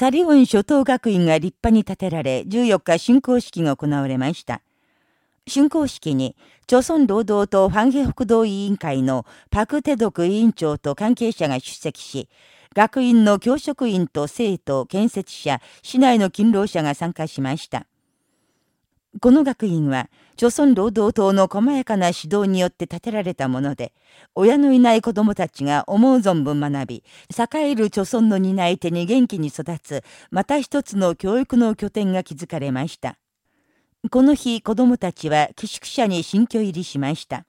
サリウン初等学院が立派に建てられ、14日竣工式が行われました。竣工式に、朝鮮労働党ファンヘ北道委員会のパク・テドク委員長と関係者が出席し、学院の教職員と生徒、建設者、市内の勤労者が参加しました。この学院は、朝鮮労働党の細やかな指導によって建てられたもので、親のいない子供たちが思う存分学び、栄える朝鮮の担い手に元気に育つ、また一つの教育の拠点が築かれました。この日、子供たちは寄宿舎に新居入りしました。